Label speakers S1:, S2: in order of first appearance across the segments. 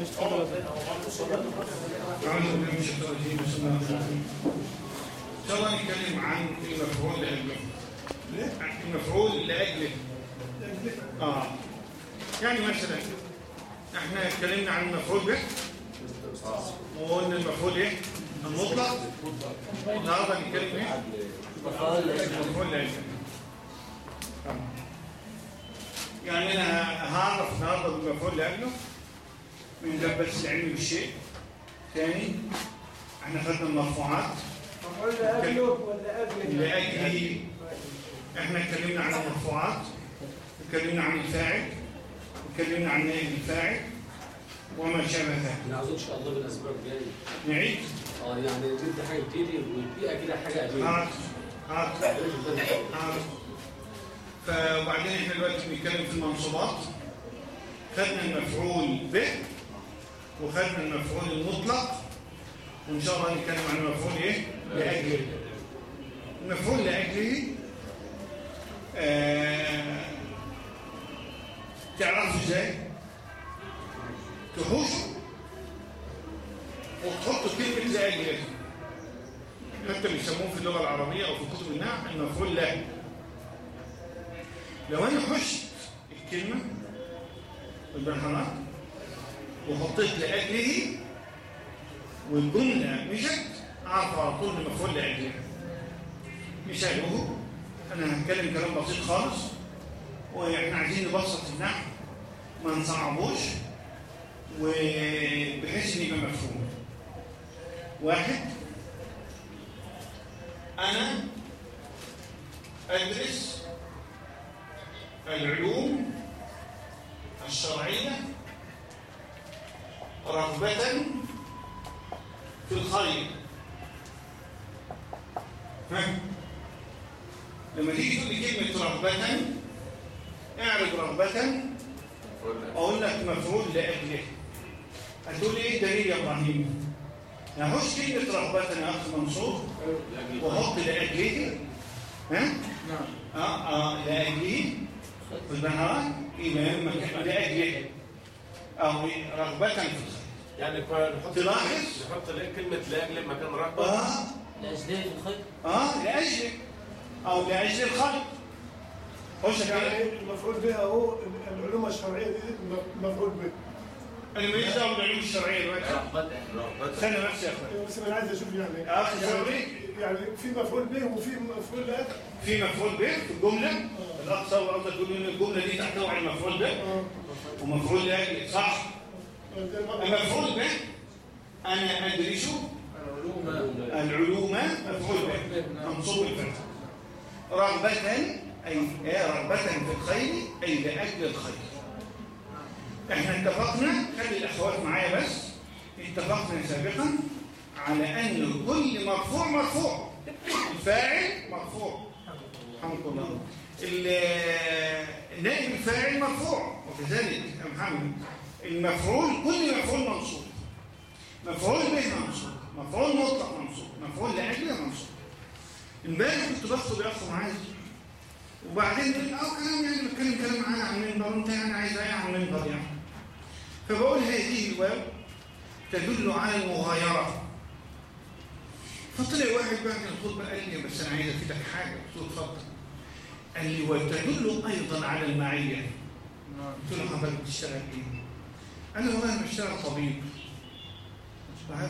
S1: الرحيم إن شاء الله نتكلم عن المفعول لأجله المفعول لأجله آه يعني مثلا إحنا اتكلمنا عن المفعول به وقلنا المفعول إيه المطلق النهارده هنتكلم إيه المفعول لأجله. يعني أنا هعرف النهارده بالمفعول لأجله من بس العلم بالشيء ثاني إحنا خدنا المرفوعات.
S2: مفعول لأجله ولا أجله؟
S1: لأجله إحنا اتكلمنا عن المرفوعات اتكلمنا عن الفاعل اتكلمنا عن نائب الفاعل وما شابه ذلك.
S3: نعوذ إن شاء الله بالاسبوع الجاي
S1: نعيد؟
S3: آه يعني نبدا حاجة جديدة والبيئة كده حاجة قديمة.
S1: هات هات. هات. فوبعدين إحنا دلوقتي بنتكلم في المنصوبات خدنا المفعول به. وخدنا المفعول المطلق وإن شاء الله نتكلم عن المفعول إيه؟ لأجله. المفعول لأجله آه تعرفوا إزاي؟ تحوشوا وتحطوا كلمه لأجله. حتى بيسموه في اللغة العربية أو في كتب النحو المفعول له. لو أنا حشت الكلمة بالبرهانات وحطيت لأجله والجمله مشت أعرف على طول المفعول لأجله. مثاله أنا هتكلم كلام بسيط خالص. وإحنا عايزين نبسط النحو. ما نصعبوش. وبحيث ان يبقى مفهوم. واحد. أنا أدرس العلوم الشرعية رغبة في الخير. ها؟ لما تيجي تقول لي كلمة رغبة اعرف رغبة أقول لك مفعول لأجله. هتقول إيه دليل يا إبراهيم؟ نهوش كلمة رغبة يا اخ منصور وحط لأجله. ها؟
S2: نعم
S1: آه آه لأجله. في البهارات يبقى إما كان لأجله. أو رغبة في الخير.
S4: يعني نحط
S1: تلاحظ؟
S4: نحط كلمة لاجل مكان رغبة
S1: آه.
S5: الأجداد الخير
S1: آه لاجله أو لأجل الخير خش
S2: يعني المفعول به اهو العلوم الشرعية دي مفعول به.
S1: أنا ماليش دعوه بالعلوم الشرعية دلوقتي.
S5: رغبة
S4: رغبة
S1: استنى بس يا اخويا
S2: بس أنا عايز أشوف يعني
S1: يا أخي
S2: يعني,
S1: شرعي.
S2: يعني في مفعول به وفي مفعول لاجل
S1: في مفعول به في الجملة؟ الاقصى قصدك تقول ان الجملة دي تحتوي على مفعول به.
S2: آه.
S1: ومفعول لاجل صح.
S2: المفعول-
S1: به. أنا ادرس العلوم مفعول به. منصوب الفتح رغبة أي إيه رغبة في الخير أي لأجل الخير. إحنا اتفقنا خلي الأخوات معايا بس. اتفقنا سابقا على أن كل مرفوع مرفوع. الفاعل مرفوع. الحمد لله. نائب الفاعل مرفوع. وكذلك يا محمد. المفعول كل مفعول منصوب. مفعول به منصوب مفعول مطلق منصوب مفعول لأجله منصوب. امبارح كنت بخطب اخو معاذ وبعدين قلت أه كلام يعني بتكلم كلام معانا عن المنبر وأنت يعني عايز إيه عن المنبر يعني. فبقول هذه الواو تدل على المغايرة. فطلع واحد بعد الخطبة قال لي بس أنا عايز أفيدك حاجة. قلت له اتفضل. قال لي وتدل أيضا على المعية. قلت له حضرتك بتشتغل إيه؟ لي والله أنا بشتغل طبيب.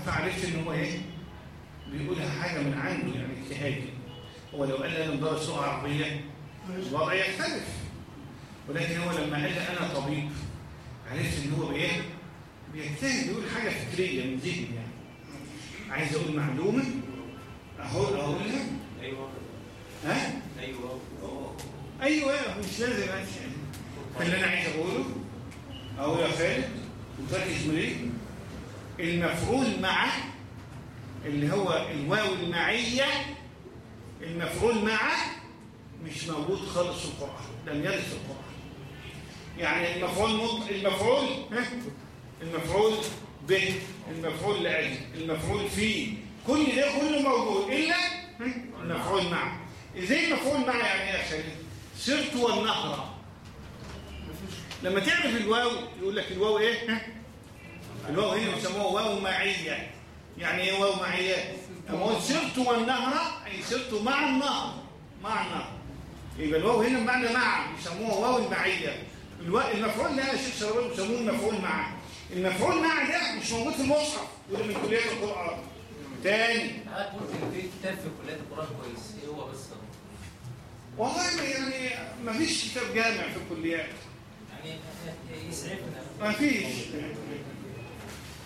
S1: فعرفت ان هو إيه؟ بيقولها حاجة من عنده يعني اجتهادي هو لو قال لي أنا مدرس لغة عربية الوضع يختلف. ولكن هو لما قال لي أنا طبيب عرفت إن هو بايه؟ بيجتهد يقول حاجة فكرية من ذهني يعني. عايز أقول معلومة اهو اقولها
S4: أيوة
S1: ها؟
S4: أيوة
S1: أيوه مش لازم امشي اللي أنا عايز اقوله اهو يا خالد وتركز مريض المفعول مع اللي هو الواو المعية المفعول مع مش موجود خالص في القرآن لم يرد في القرآن يعني المفعول مط... المفعول ها؟ المفعول به المفعول لأجل المفعول فيه كل ده كله موجود ها؟ المفعول مع إزاي المفعول مع يعني إيه يا خالد سرت والنهر لما تعرف الواو يقول لك الواو إيه ها؟ الواو هنا بيسموها واو معية يعني إيه واو معية؟ لما قلت سرت والنهر أي سرت مع النهر مع النهر. يبقى الواو هنا بمعنى مع يسموها واو المعية. المفعول ده يا شيخ شرابيل بيسموه المفعول مع. المفعول مع ده مش موجود في المصحف وده من كليات القرآن. تاني.
S5: قلت في كتاب في كليات القرآن كويس. إيه هو بس؟
S1: والله يعني ما فيش كتاب جامع في الكليات.
S5: يعني يسعفنا.
S1: ما فيش.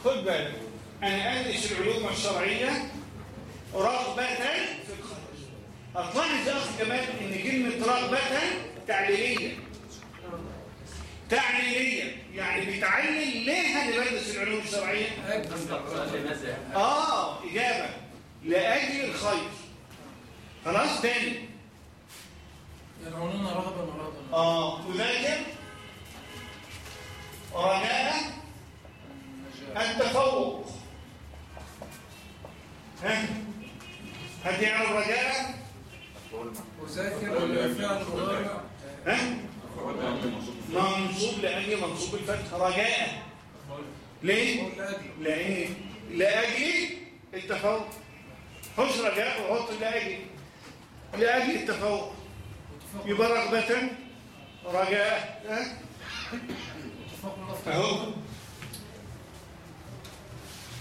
S1: خد بالك أنا أدرس العلوم الشرعية رغبة في الخير هتلاحظ يا أخي كمان إن كلمة رغبة تعليلية. تعليلية يعني بتعلل ليه أنا بدرس العلوم الشرعية.
S3: لماذا؟
S1: آه إجابة. لأجل الخير. خلاص تاني.
S5: يدعوننا رغبا ورهبا
S1: آه اذاكر رجاء. التفوق. ها؟ يعرف رجاء
S5: وذاكر الفعل
S1: ها؟ منصوب لأجل منصوب الفتح رجاء. ليه؟ لأن لأجل التفوق. حش رجاء وحط لأجل لأجل التفوق. يبقى رغبة. رجاء. أهو.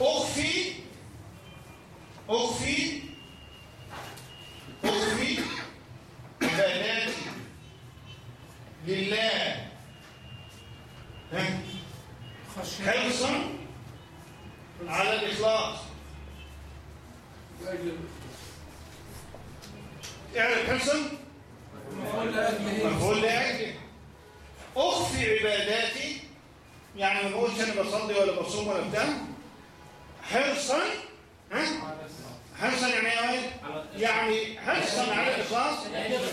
S1: أخفي أخفي أخفي عباداتي لله. ها حرصا على الاخلاص اعرف حرصا مفعول لاجله اخفي عباداتي يعني ما بقولش أنا بصلي ولا بصوم ولا بتاع حرصا ها حرصا يعني إيه يعني حرصا على الاخلاص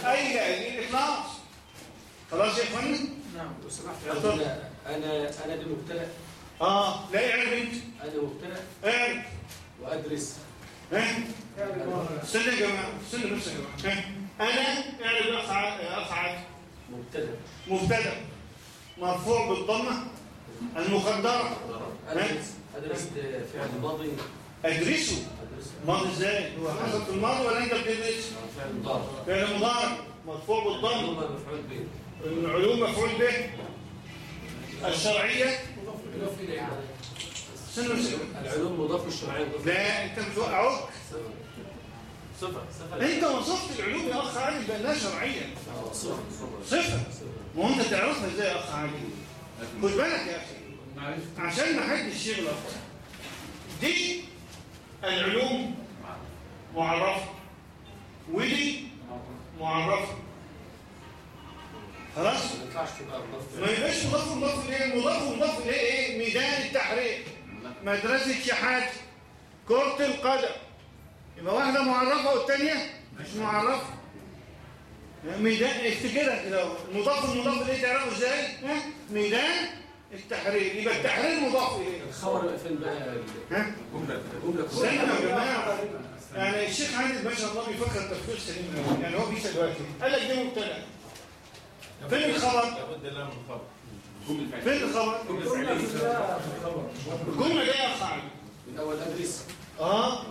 S1: اي لاجل الاخلاص خلاص يا اخوانا
S5: نعم
S3: لو سمحت عندنا أنا أنا دي مبتدأ
S1: آه لا يعرف
S3: مبتدأ
S1: اعرف
S3: وأدرس.
S1: ها استنى يا جماعة استنى بس يا جماعة. ها أنا اعرف اخ عادل
S3: مبتدأ.
S1: مبتدأ. مرفوع بالضمة المقدره
S3: أدرس. أدرس فعل ماضي.
S1: أدرسه.
S3: ادرس
S1: ماضي إزاي؟ هو حصل في الماضي ولا أنت بتدرس؟
S3: فعل مضارع.
S1: فعل مضارع. مرفوع بالضمة.
S3: ثم مفعول به.
S1: العلوم مفعول به. الشرعية. استنى بس جماعة.
S3: العلوم مضاف الشرعيه مضاف
S1: لا انت بتوقعوك.
S3: صفر. صفر
S1: انت وصفت العلوم يا أخ عادل بانها
S3: شرعية. صفر.
S1: صفر. ما هو انت تعرفها إزاي يا أخ عادل؟ خد بالك يا أخي. عشان ما حدش يغلط. دي العلوم معرفة. ودي معرفة. خلاص؟
S3: ما ينفعش تبقى مضاف.
S1: ما يبقاش مضاف مضاف اليه مضاف مضاف اليه إيه؟ ميدان التحرير. مدرسة شحات كرة القدم. يبقى واحدة معرفة والثانيه مش معرفة. ميدان افتكرها كده. المضاف المضاف إليه تعرفه إزاي؟ ها؟ ميدان التحرير. يبقى التحرير مضاف إليه.
S3: الخبر فين بقى
S1: ها؟
S3: جمله جملة
S1: استنى يا جماعة. يعني الشيخ عادل ما شاء الله بيفكر تفكير سليم. يعني هو بيسال دلوقتي. قال لك دي مبتدأ. فين الخبر؟
S4: لابد لها من خبر
S1: فين الخبر. يا اخ عادل
S3: من اول ادرس
S1: آه.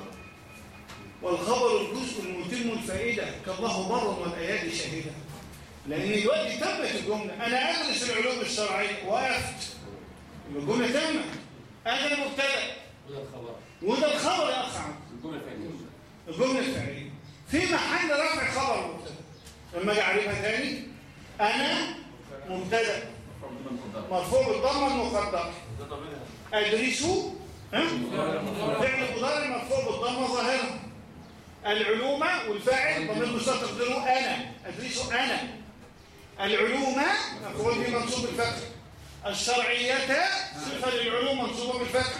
S1: والخبر الجزء المتم الفائدة كالله بر والأيادي شهيدة. لأن دلوقتي تمت الجملة. أنا ادرس العلوم الشرعية. وقفت. يبقى الجمله تمت أنا المبتدأ.
S3: وده الخبر.
S1: وده الخبر يا اخ عادل
S3: الجملة الفعليه
S1: الجملة الفعلية. في محل رفع خبر مبتدا لما أجي اعرفها تاني أنا مبتدأ. مرفوع بالضمه المقدره ادرسوا فعل مضارع مرفوع بالضمه ظاهرة. العلوم والفاعل ضمير مستتر تقدروا أنا. ادرسوا أنا. العلوم مفعول به منصوب بالفتح الشرعية صفة للعلوم منصوبة بالفتح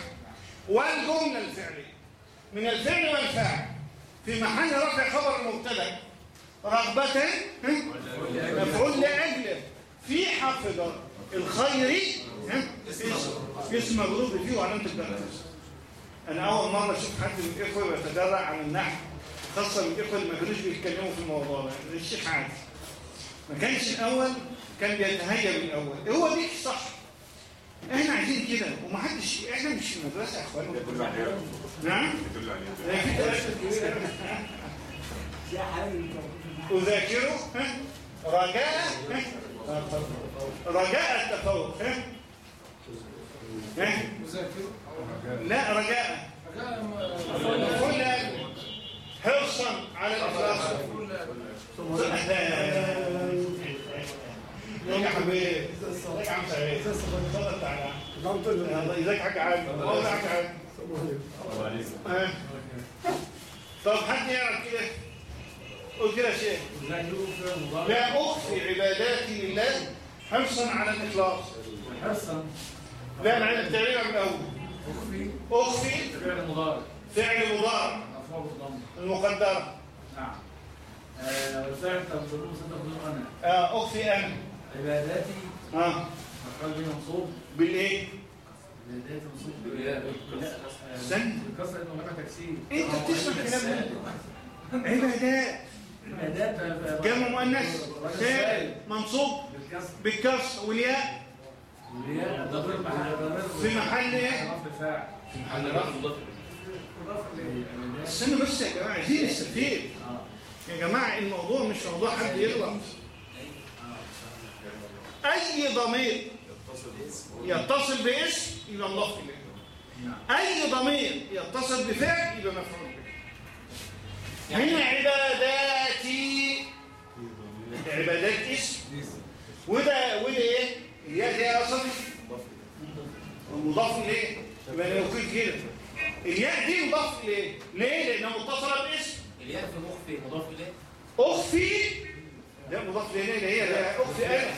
S1: والجملة الفعلية. من الفعل والفاعل. في محل رفع خبر المبتدا رغبة؟ مفعول لاجله في حافظة الخير ها؟ اسم مضروب فيه وعلامه الدرجه أنا أول مرة أشوف حد من الاخوه بيتجرأ عن النحو خاصة من الاخوه اللي ما كانوش بيتكلموا في الموضوع ده. الشيخ عادل. ما كانش الأول كان بيتهيأ من الأول. هو دي صح. إحنا عايزين كده. ومحدش إحنا مش في المدرسة يا اخوانا نعم؟ في. أذاكره. ها؟ رجاء. ها؟ رجاء التفوق؟ ها؟ لا رجاء. كل حرصا على الإخلاص. يا حبيبي؟ ازيك يا عم سعيد؟ ازيك. طب حد يعرف كده. قول كده شيخ لا أخفي عباداتي لله حرصا على الإخلاص.
S3: حرصا.
S1: لا أنا عايز التعليم من الأول.
S3: أخفي.
S1: أخفي
S3: فعل مضارع.
S1: فعل مضارع. المقدرة
S3: نعم. آه، والفعل تنظرون ستنظرون أنا.
S1: آه أخفي أنا.
S3: عباداتي.
S1: آه.
S3: مفعول منصوب.
S1: بالإيه؟
S3: عباداتي منصوب.
S5: بالياء.
S1: استنى.
S3: بالكسر هناك تكسير.
S1: أنت بتسمع كلام؟ عبادات.
S3: عبادات.
S1: جمع مؤنث فاعل منصوب
S3: بالكسر
S1: والياء.
S3: ضمير محل ضمير
S1: في محل؟
S3: رفع
S1: استنوا بس يا جماعة عايزين نستفيد. يا جماعة الموضوع مش موضوع حد يغلط. أي ضمير يتصل باسم يبقى مضاف
S3: نعم
S1: أي ضمير يتصل بفعل يبقى مفعول به. من عباداتي عبادات اسم وده وده إيه؟ الياء دي أصلا مضاف اليه يبقى لو كده. الياء دي مضاف اليه ليه؟ لأنها متصلة باسم
S5: الياء في مخفي مضاف إليه.
S1: اخفي لا مضاف اليه ليه؟ هي اخفي
S5: أنا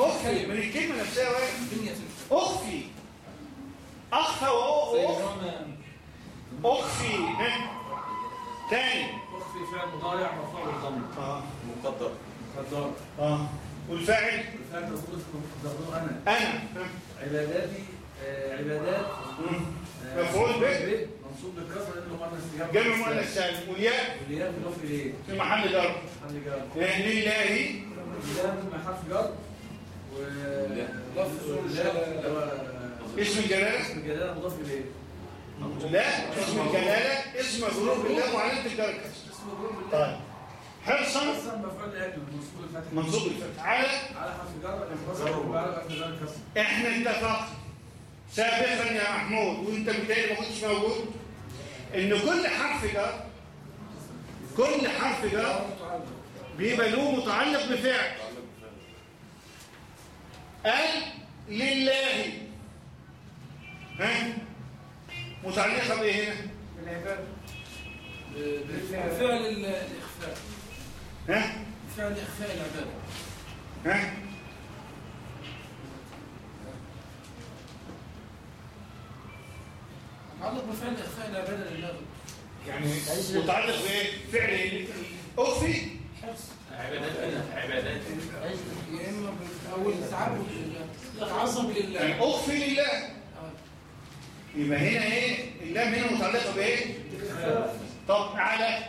S1: اخفي من الكلمة نفسها واحد. اخفي اخفى واخفي اخفي ها تاني.
S3: اخفي فعل مضارع مرفوع بالضم.
S1: آه
S4: مقدر.
S3: مقدر.
S1: آه. والفاعل؟
S3: تنظرون ستنظرون
S1: أنا. أنا؟
S3: عباداتي آه، عبادات. آه،
S1: مفعول به.
S3: منصوب بالكسر لأنه مؤنث استجابه
S1: جمع مؤنث سالم والياء؟
S3: والياء مضاف اليه
S1: في محل جر.
S3: محل جر.
S1: لله.
S3: مع حرف جر. و
S1: اسم الجلالة؟
S3: اسم الجلالة مضاف إليه.
S1: لا اسم الجلالة اسم مجرور بالله وعلامه الجر. طيب. حرصا
S3: منصوب الفتح.
S1: على
S3: على حرف جر الكسر وعلى حرف جر الكسر
S1: إحنا اتفقنا. سابقا يا محمود وأنت بالتالي ما كنتش موجود إن كل حرف جر كل حرف جر بيبقى له متعلق بفعل. قال لله. ها؟ متعلقة بإيه هنا؟
S3: بالعبادة.
S5: فعل الإخفاء.
S1: ها؟
S5: فعل إخفاء العبادة.
S1: ها؟
S5: متعلق بفعل إخفاء العبادة لله.
S1: يعني متعلق بإيه؟ فعل إيه؟ اخفي
S5: عبادات عبادات
S6: يا إما أو التعبد لله التعظم لله.
S1: يعني أخفي لله. يبقى هنا إيه؟ اللام هنا متعلقة بإيه؟ طب على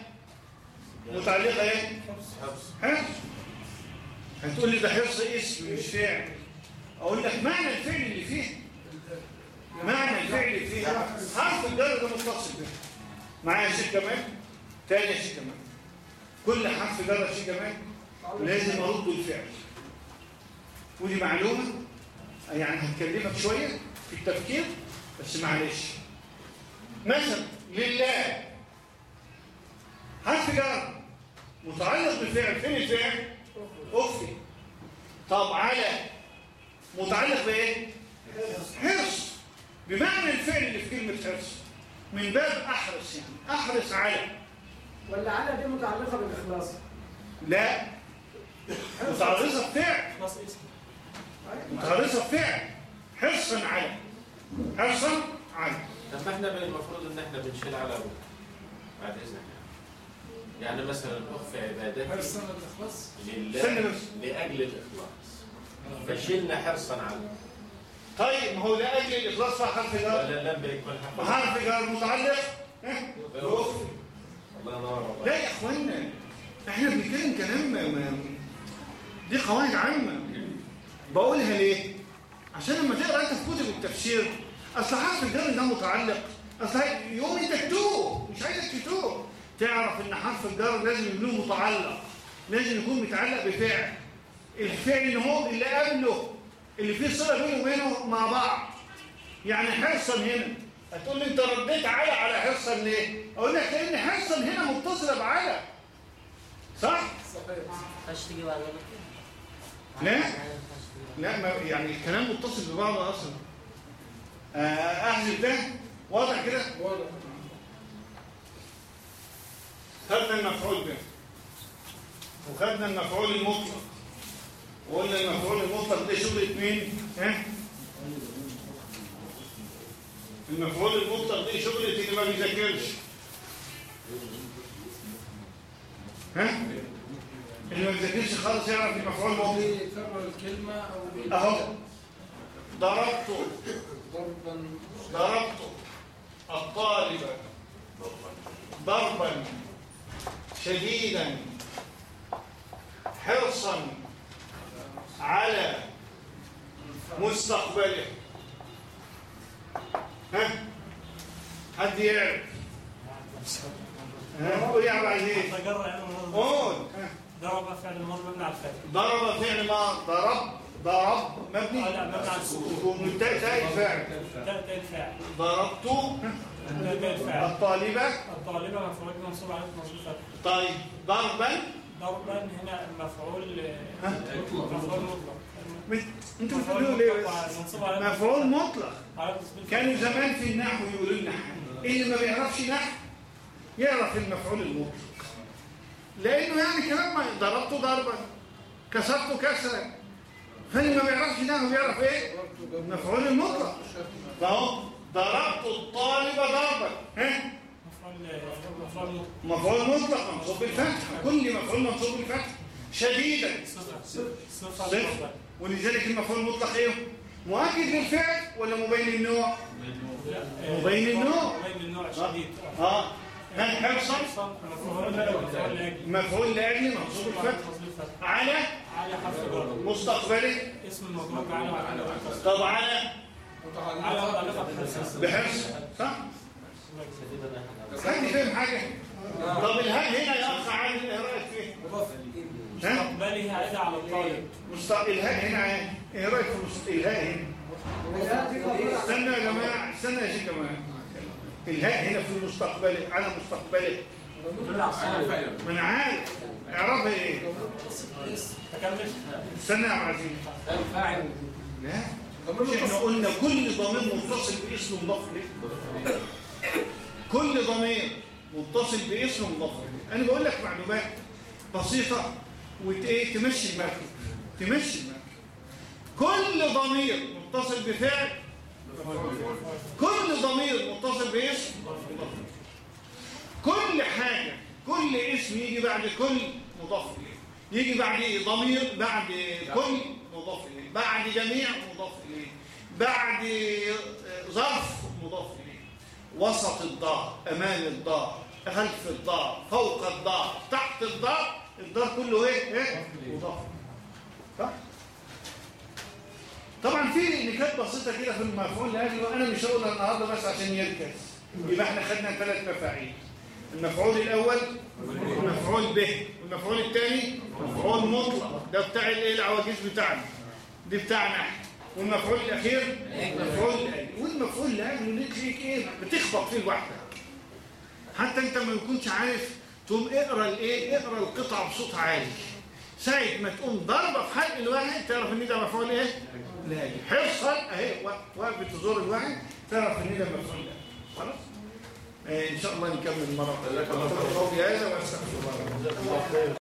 S1: متعلقة إيه؟ ها؟ هتقول لي ده حفظ اسم مش فعل أقول لك معنى الفعل اللي فيه. معنى الفعل اللي فيه. حرف الجر ده متصل به معايا شيء كمان تاني شيء كمان كل حرف جر شيء كمان لازم أرد الفعل. ودي معلومة. يعني هتكلمك شوية في التفكير بس معلش. مثلا لله. حرف جر متعلق بالفعل فين الفعل أخفي. طب على متعلق بإيه؟ حرص بمعنى الفعل اللي في كلمة حرص من باب أحرص يعني. أحرص على.
S6: ولا على دي متعلقة بالإخلاص؟
S1: لا. متعرضه بفعل. متعرضه بفعل. حرصا على. حرصا على.
S4: طب ما إحنا المفروض إن إحنا بنشيل على بعد إذنك. يعني مثلا اخفي عبادتي
S5: حرصا الإخلاص؟
S1: استنى
S4: لله. لأجل الإخلاص. فشلنا حرصا على
S1: طيب ما هو لأجل الإخلاص فيها حرف جر
S4: ولا لم يكن حرف
S1: جر متعلق؟ ها؟ بأخفي.
S4: الله ينور
S1: لا يا اخوانا إحنا بنتكلم كلام ما- دي قواعد عامة. بقولها ليه؟ عشان لما تقرأ أنت في كتب التفسير أصل حرف الجر ده متعلق. أصل هي- يوم انت تتوه مش عايزك تتوه. تعرف إن حرف الجر لازم يكون متعلق لازم يكون متعلق بفعل الفعل هو اللي قبله اللي فيه صلة بينه وبينه مع بعض. يعني حرصا هنا. هتقول لي أنت رديت على على حرصا ليه؟ أقول لك لأن حرصا هنا متصلة بعلى صح؟
S7: بعد
S1: لا. لا ما يعني الكلام متصل ببعضه أصلا. آه، احذف ده واضح كده؟
S2: واضح.
S1: خدنا المفعول به وخدنا المفعول المطلق. وقلنا المفعول المطلق ده شغلة مين؟ ها؟ المفعول المطلق دي شغلة اللي ما بيذاكرش. ها؟ اللي ما بيذاكرش خالص يعرف المفعول المطلق.
S6: بيكرر الكلمة أو
S1: أهو. ضربته.
S6: ضربا.
S1: ضربت الطالب. ضربا. شديدا حرصا على مستقبله. ها؟ حد يعرف؟ ها؟ قول يا عبد العزيز. قول.
S8: ضرب فعل الماضي مبني على الفتح.
S1: ضرب فعل ما؟ ضرب ضرب مبني.
S8: على السكون. تاء الفاعل
S1: ضربت. الطالبة؟
S8: الطالبة مفعول منصوب عليه منصوب فتح
S1: طيب ضربا
S8: ضربا هنا مفعول مفعول مطلق.
S1: أنتوا بتقولوا ليه؟ بس؟ مفعول مطلق.
S8: على
S1: كانوا زمان في النحو يقولوا لنا. اللي ما بيعرفش نحو يعرف المفعول المطلق. لأنه يعني كلام ما ضربته ضربا. كسرته كسرا. فاللي ما بيعرفش نحو بيعرف إيه؟ المفعول المطلق. فهو ضربت الطالب ضربا ها؟
S8: مفعول مطلق
S1: منصوب بالفتح. كل مفعول منصوب بالفتح. شديدا. صفر. ولذلك المفعول المطلق إيه؟ مؤكد للفعل ولا مبين
S8: آه،
S1: مبين النوع.
S8: مبين النوع. شديد
S1: آه. هل حرصا
S8: مفعول
S1: لاجل منصوب الفتح على؟
S8: على حرف جر
S1: مستقبله
S8: اسم الموضوع. على
S1: طب على؟ بحرص صح؟ حد فاهم حاجة؟ طب الهاء هنا يا أخ عادل إيه رأيك فيه؟
S8: مستقبله عائدة على الطالب
S1: مستق... الهاء هنا إيه إيه رأيك في مست... الهاء هنا؟ استنى يا جماعة استنى يا شيخ جماعة. الهاء هنا في المستقبل على مستقبله أنا عارف اعرفها إيه؟
S8: تكمل
S1: استنى يا عبد العزيز
S3: فاعل
S1: لا مش إحنا قلنا كل ضمير متصل باسم مضاف اليه كل ضمير متصل باسم مضاف اليه أنا بقول لك معلومات بسيطة وايه تمشي المركب. تمشي المركب. كل ضمير متصل بفعل كل ضمير متصل باسم. كل حاجة كل اسم يجي بعد كل مضاف إليه. يجي بعد إيه؟ ضمير بعد كل مضاف إليه. بعد جميع مضاف إليه. بعد آه، ظرف مضاف إليه. وسط الدار أمام الدار خلف الدار فوق الدار تحت الدار الدار كله إيه؟ إيه؟ مضاف. صح؟ طبعا في نكات بسيطة كده في المفعول لاجله أنا مش هقولها النهارده بس عشان يركز. يبقى إحنا خدنا ثلاث مفاعيل. المفعول الأول مفعول به. والمفعول الثاني مفعول مطلق. ده بتاع الايه العواجيز بتاعنا؟ دي بتاعنا إحنا. والمفعول الأخير مفعول لاجل والمفعول لاجل ليك إيه بتخبط فيه لوحدك حتى أنت ما يكونش عارف تقوم اقرأ الايه اقرأ القطعة بصوت عالي. ساعة ما تقوم ضربة في حلق الواحد تعرف إن ده مفعول إيه؟ لاجل حرصا أهي واقف بتزور الواحد تعرف إن ده مفعول لاجل خلاص؟ إن شاء الله نكمل مرة. قولي هذا واستغفر الله